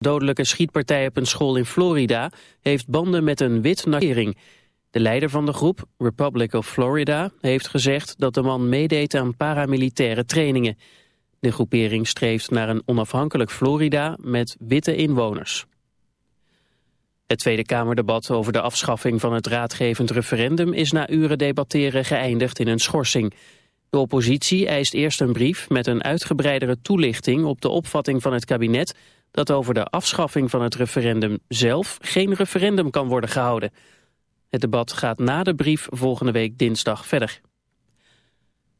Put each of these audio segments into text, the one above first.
dodelijke schietpartij op een school in Florida heeft banden met een wit nagering. De leider van de groep, Republic of Florida, heeft gezegd dat de man meedeed aan paramilitaire trainingen. De groepering streeft naar een onafhankelijk Florida met witte inwoners. Het Tweede Kamerdebat over de afschaffing van het raadgevend referendum is na uren debatteren geëindigd in een schorsing. De oppositie eist eerst een brief met een uitgebreidere toelichting op de opvatting van het kabinet dat over de afschaffing van het referendum zelf geen referendum kan worden gehouden. Het debat gaat na de brief volgende week dinsdag verder.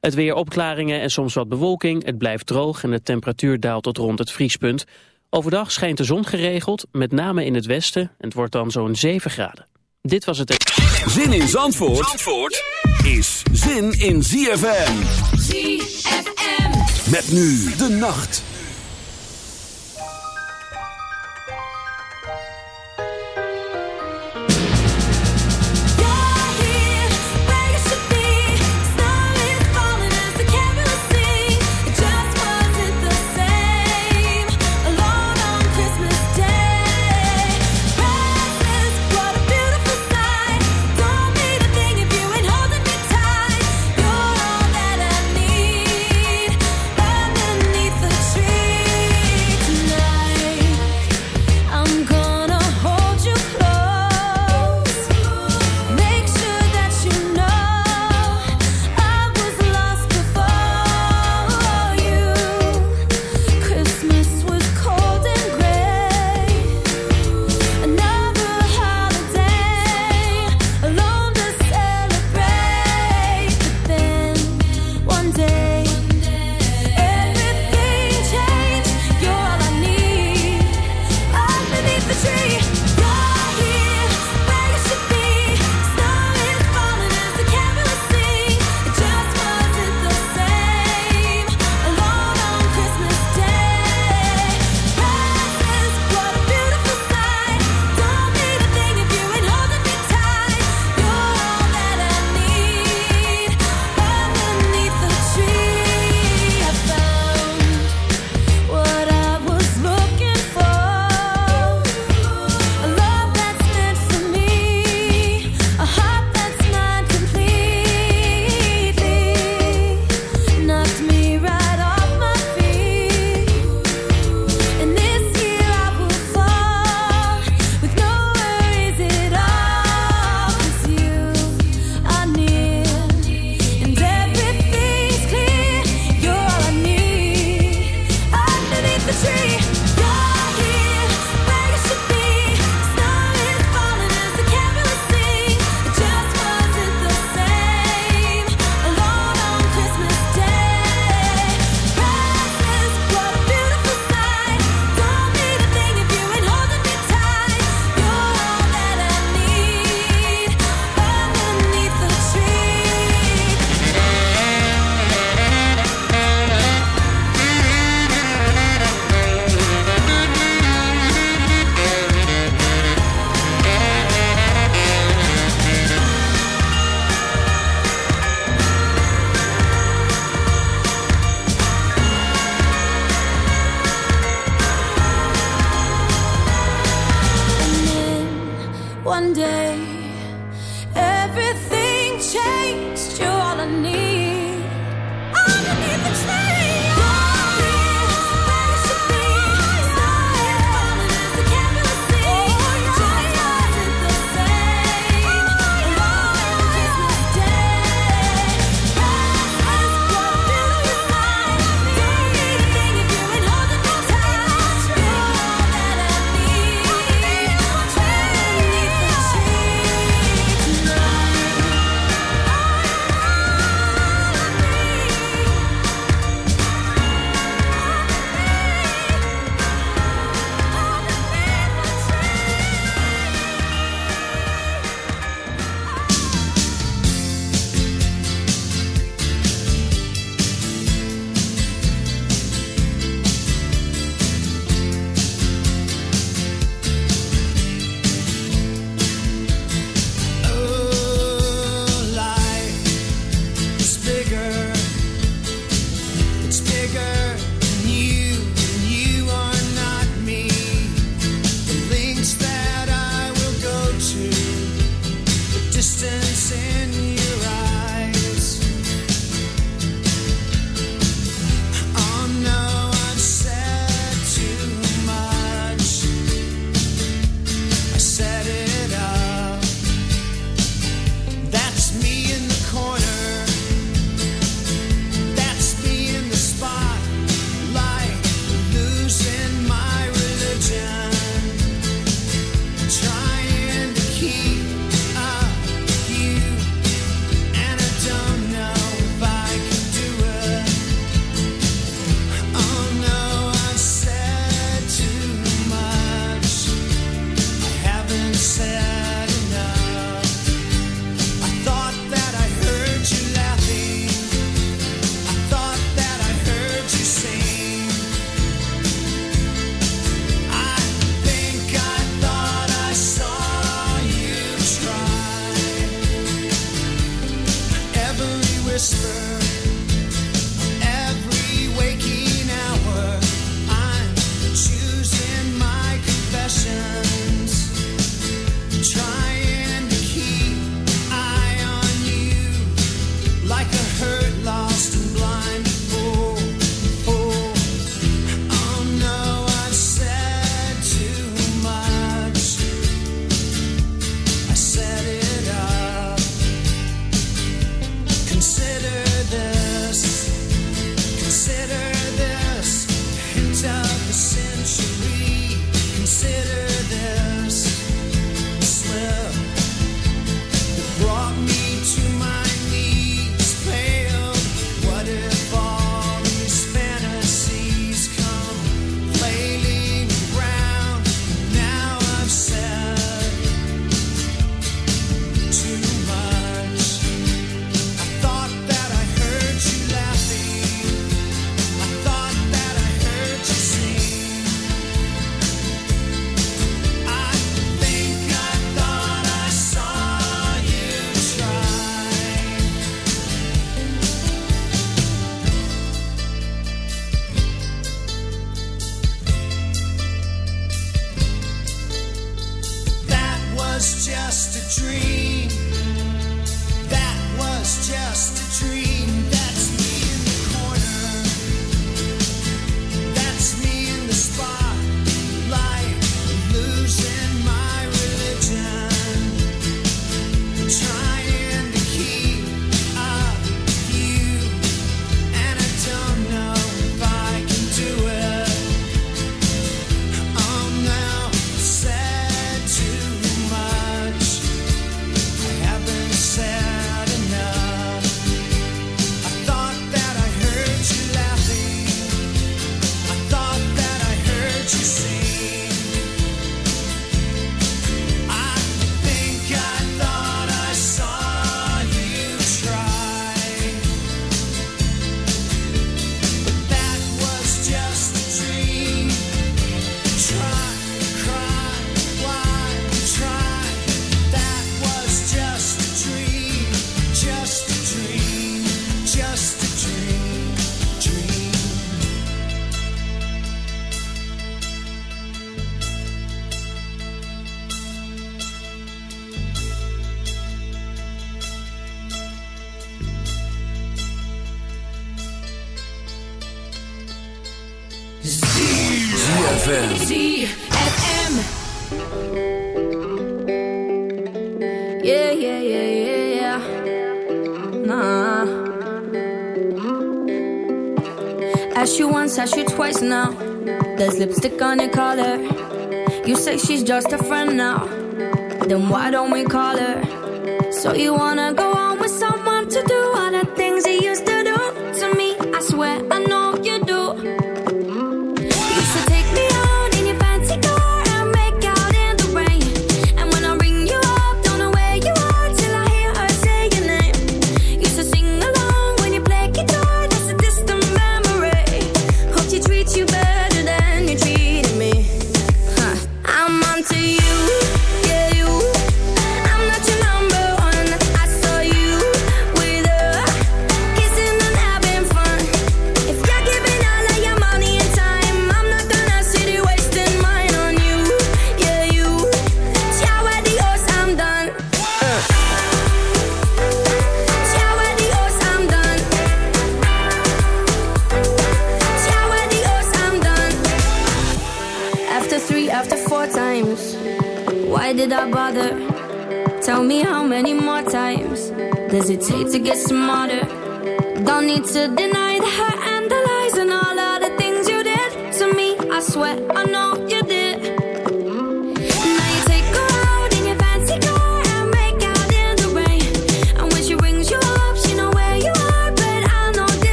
Het weer opklaringen en soms wat bewolking. Het blijft droog en de temperatuur daalt tot rond het vriespunt. Overdag schijnt de zon geregeld, met name in het westen. En het wordt dan zo'n 7 graden. Dit was het... Zin in Zandvoort, Zandvoort is zin in ZFM. ZFM. Met nu de nacht. one day. Say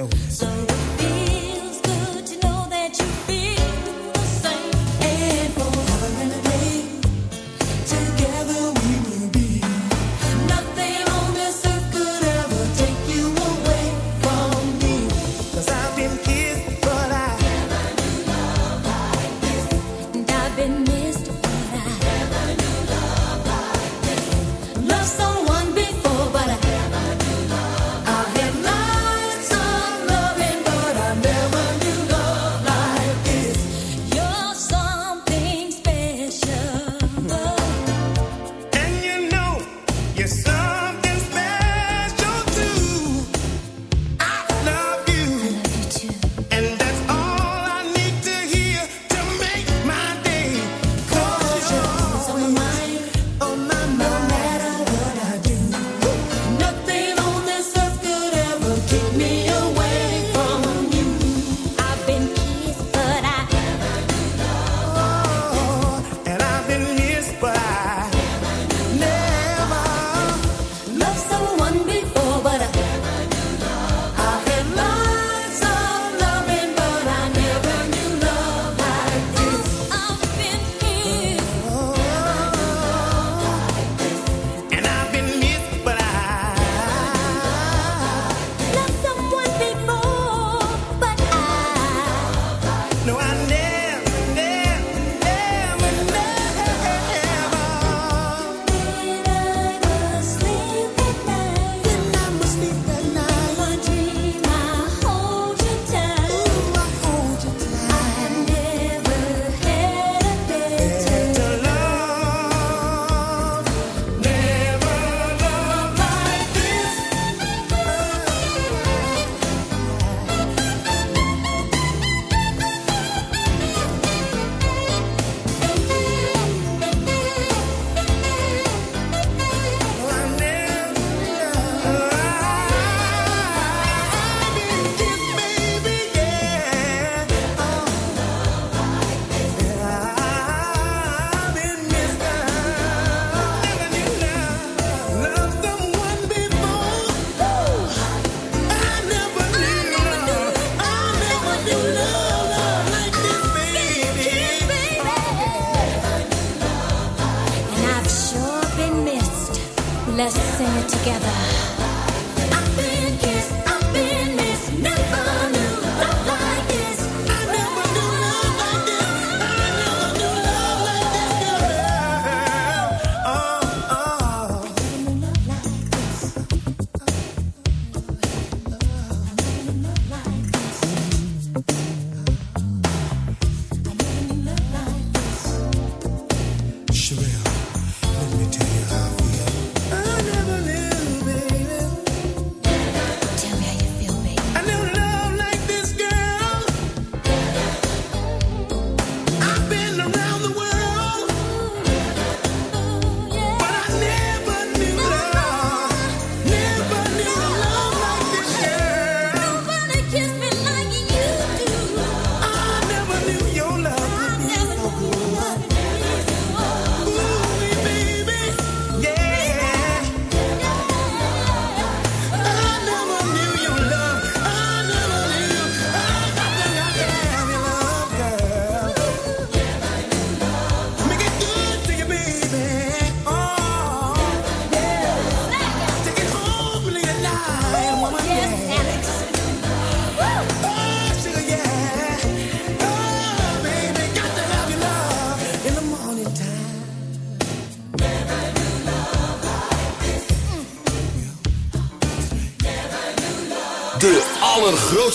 notice.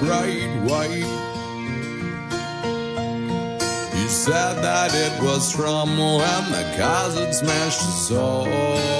Bright white. He said that it was from when the had smashed his soul.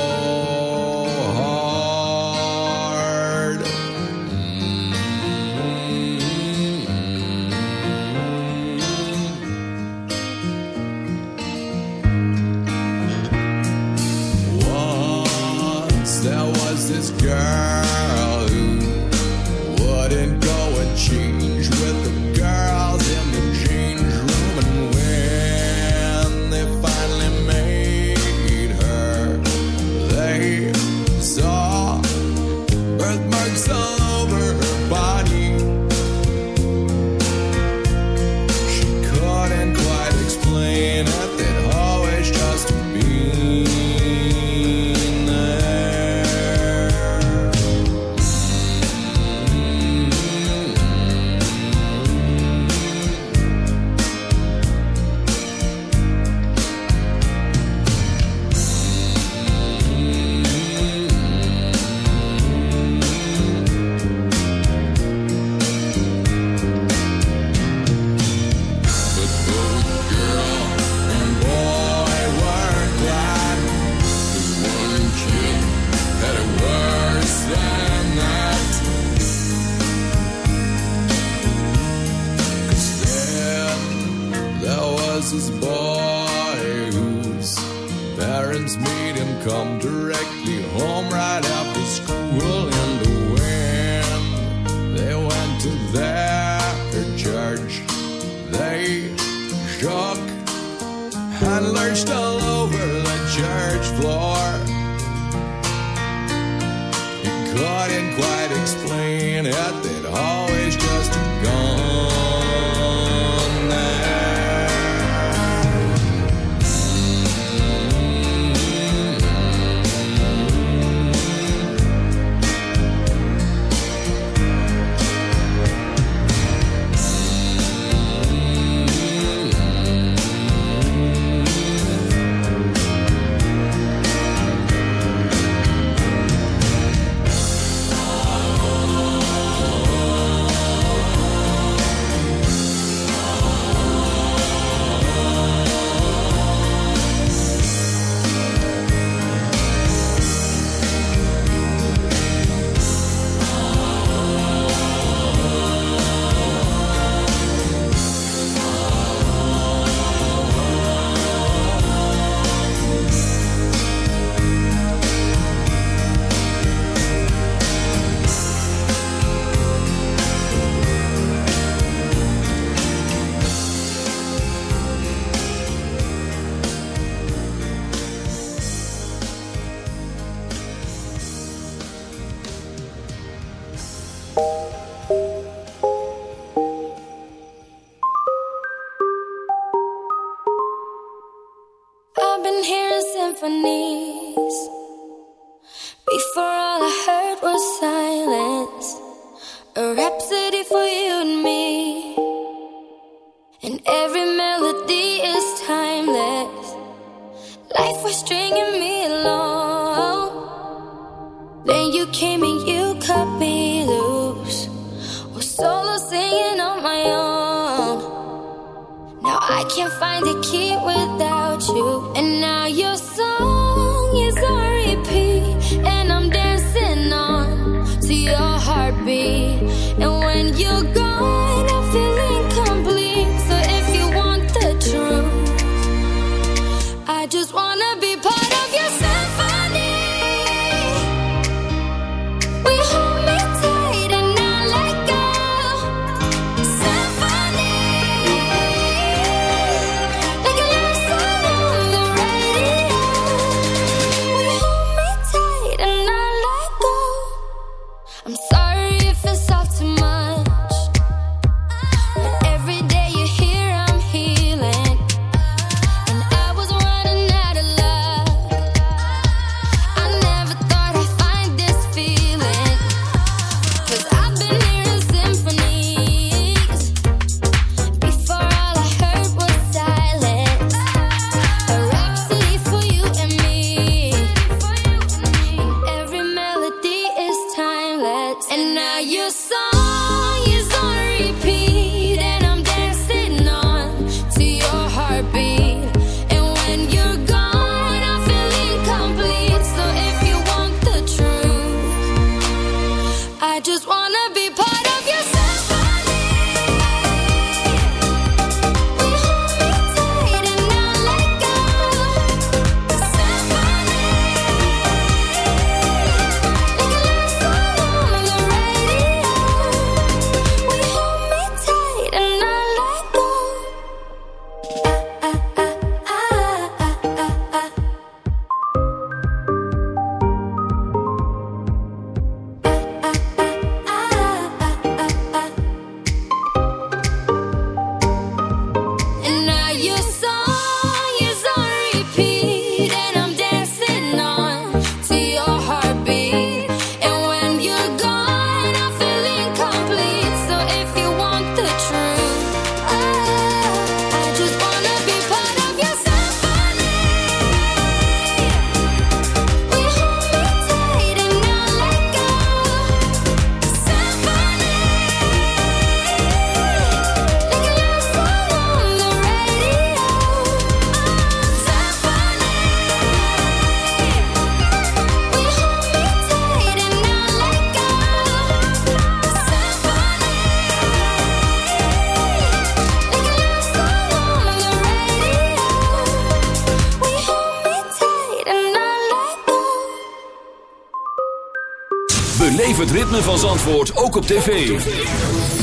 ritme van Zandvoort ook op tv.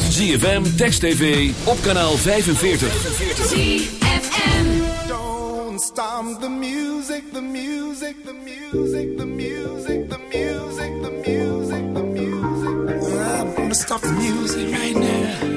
ZFM, Text TV, op kanaal 45. Don't the music, the music, the music, the music, the music, the music, the music. Music right now.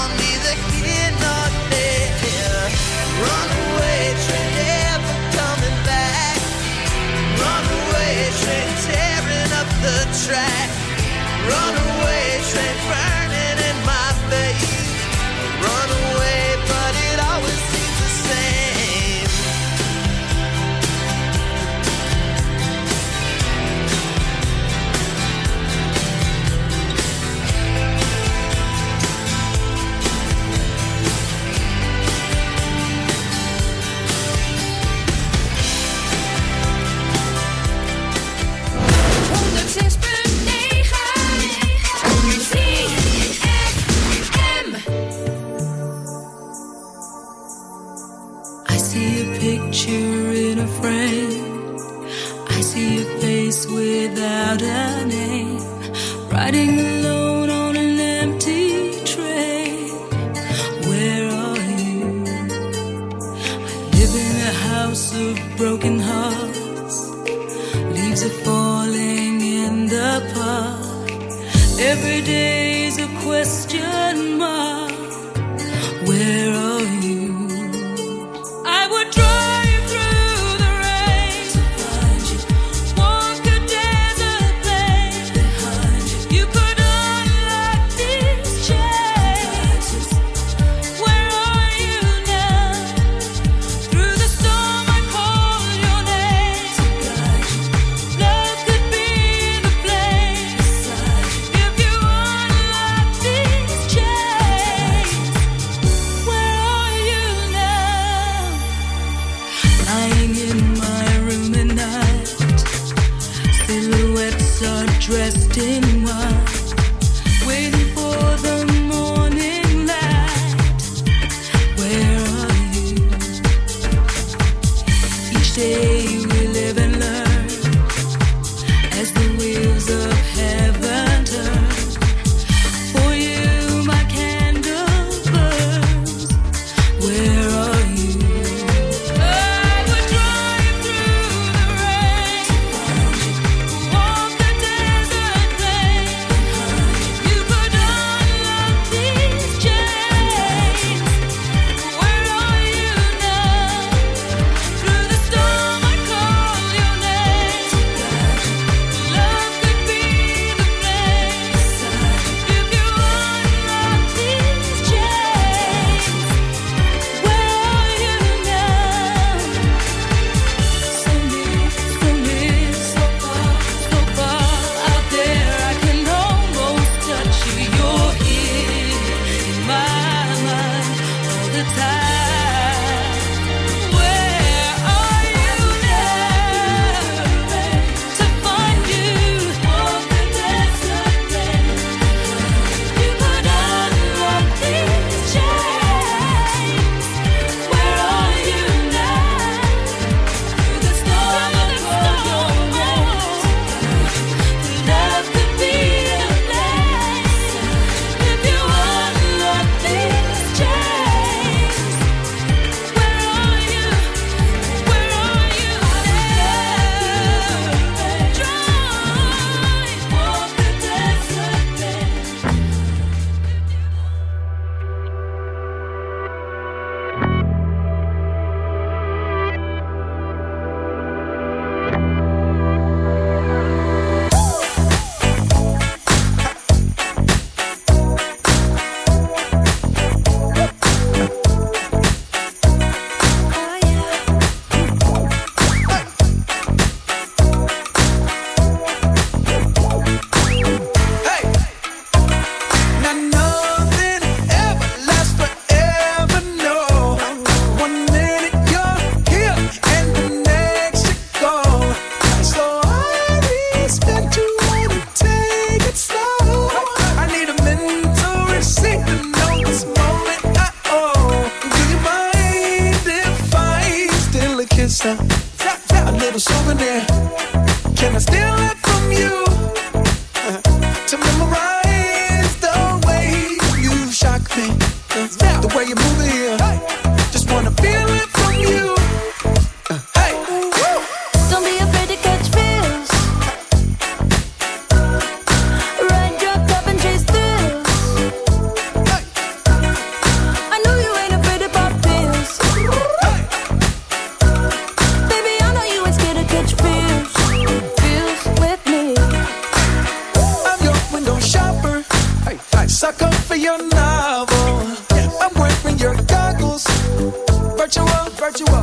track. I come for your novel. I'm wearing your goggles. Virtual,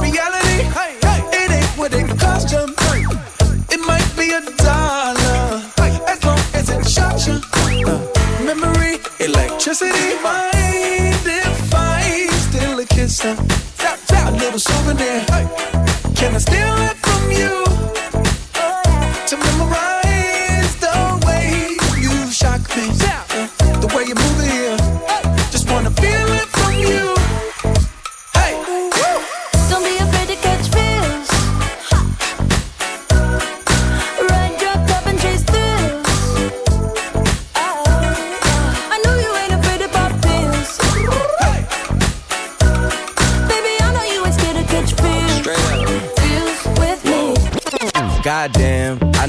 reality. Hey. It ain't what it cost you. It might be a dollar, as long as it shocks you. Uh. Memory, electricity, mind a? A little souvenir. Can I steal it?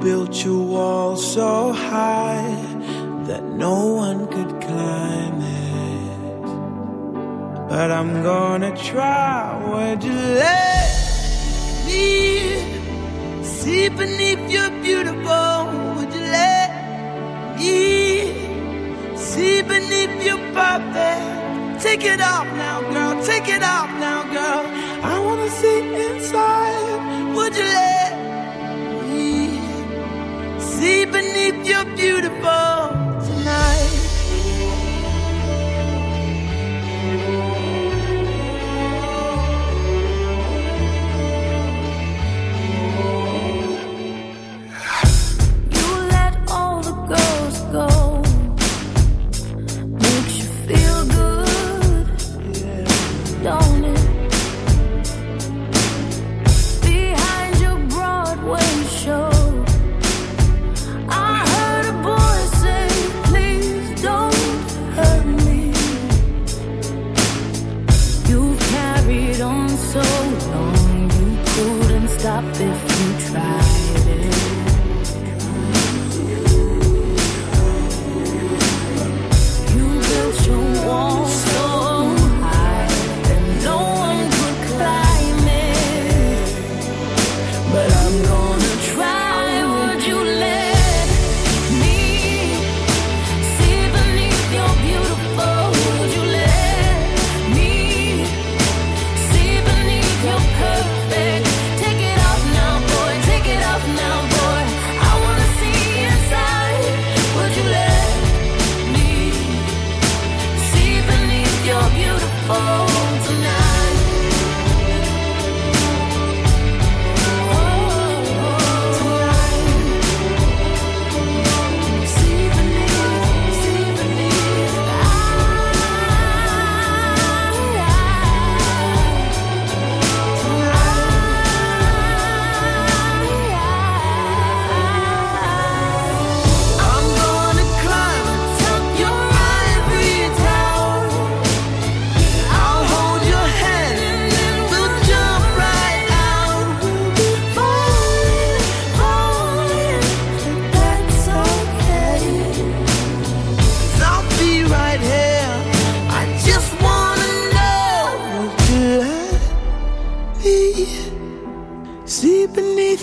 Built your wall so high that no one could climb it. But I'm gonna try. Would you let me see beneath your beautiful? Would you let me see beneath your perfect? Take it off now, girl. Take it off now, girl. I wanna see inside. Would you let see beneath your beautiful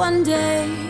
one day.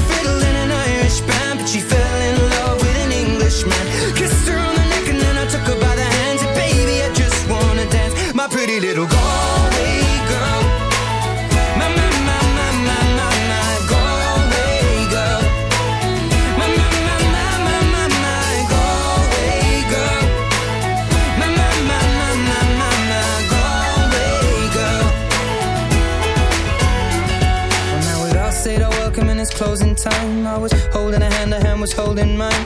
pretty little girl. My, my, my, my, my, my, my. My, my, my, my, my, my, my. My, my, my, my, my, my. Well, now we'd all our welcome and it's closing time. I was holding a hand, her hand was holding mine.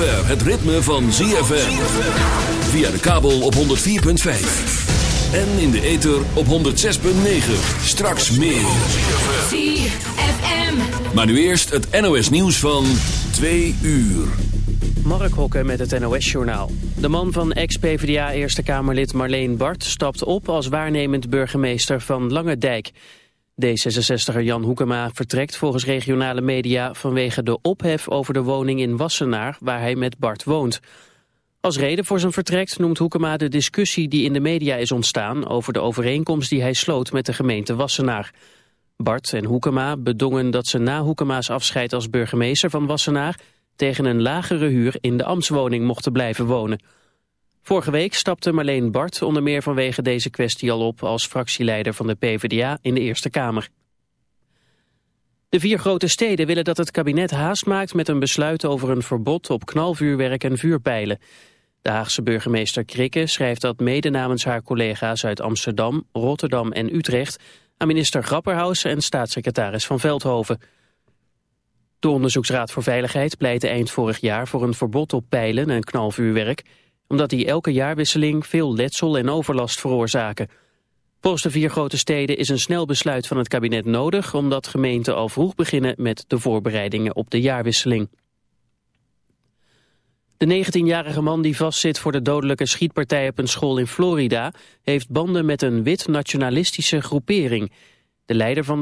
zover het ritme van ZFM. Via de kabel op 104.5. En in de ether op 106.9. Straks meer. ZFM. Maar nu eerst het NOS nieuws van 2 uur. Mark Hokke met het NOS-journaal. De man van ex-PVDA Eerste Kamerlid Marleen Bart stapt op als waarnemend burgemeester van Langendijk. D66er Jan Hoekema vertrekt volgens regionale media vanwege de ophef over de woning in Wassenaar waar hij met Bart woont. Als reden voor zijn vertrek noemt Hoekema de discussie die in de media is ontstaan over de overeenkomst die hij sloot met de gemeente Wassenaar. Bart en Hoekema bedongen dat ze na Hoekema's afscheid als burgemeester van Wassenaar tegen een lagere huur in de ambtswoning mochten blijven wonen. Vorige week stapte Marleen Bart onder meer vanwege deze kwestie al op als fractieleider van de PvdA in de Eerste Kamer. De vier grote steden willen dat het kabinet haast maakt met een besluit over een verbod op knalvuurwerk en vuurpijlen. De Haagse burgemeester Krikke schrijft dat mede namens haar collega's uit Amsterdam, Rotterdam en Utrecht aan minister Grapperhaus en staatssecretaris Van Veldhoven. De Onderzoeksraad voor Veiligheid pleitte eind vorig jaar voor een verbod op pijlen en knalvuurwerk, omdat die elke jaarwisseling veel letsel en overlast veroorzaken. Volgens de vier grote steden is een snel besluit van het kabinet nodig, omdat gemeenten al vroeg beginnen met de voorbereidingen op de jaarwisseling. De 19-jarige man die vastzit voor de dodelijke schietpartij op een school in Florida heeft banden met een wit nationalistische groepering. De leider van